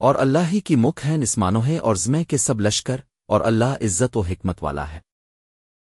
اور اللہ ہی کی مکھ ہے نسمانو ہے اور زمے کے سب لشکر اور اللہ عزت و حکمت والا ہے۔